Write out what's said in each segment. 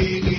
He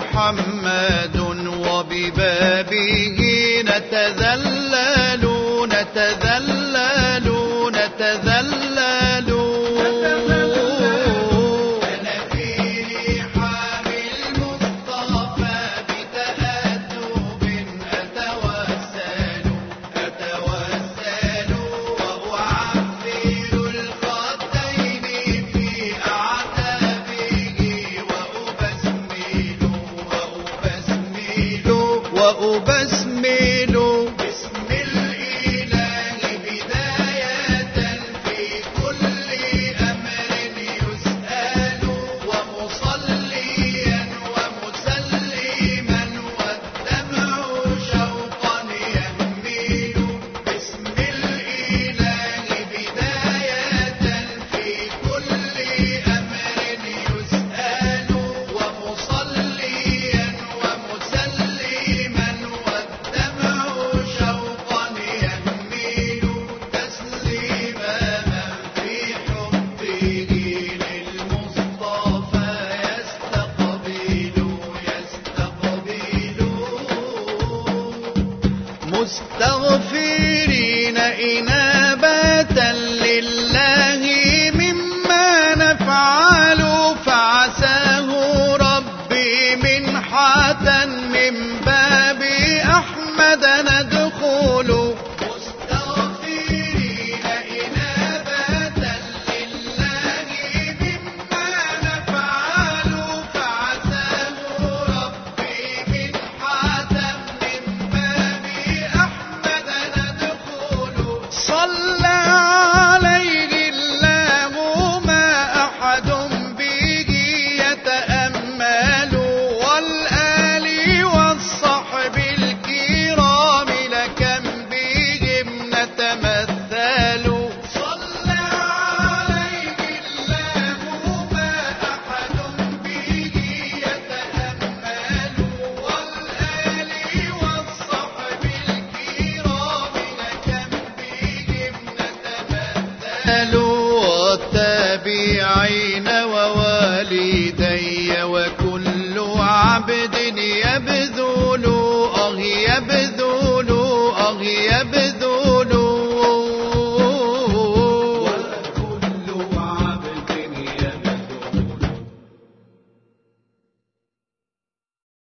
محمد وببابه نتذلل عين ووالد